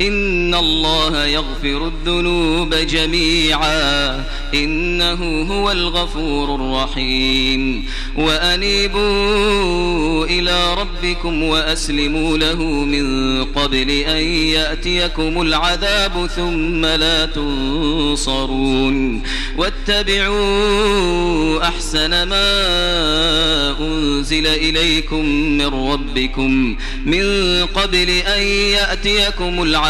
إن الله يغفر الذنوب جميعا إنه هو الغفور الرحيم وأنيبوا إلى ربكم وأسلموا له من قبل أن يأتيكم العذاب ثم لا تنصرون واتبعوا أحسن ما أنزل إليكم من ربكم من قبل أن يأتيكم العذاب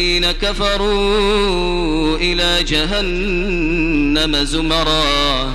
الذين كفروا إلى جهنم زمرا.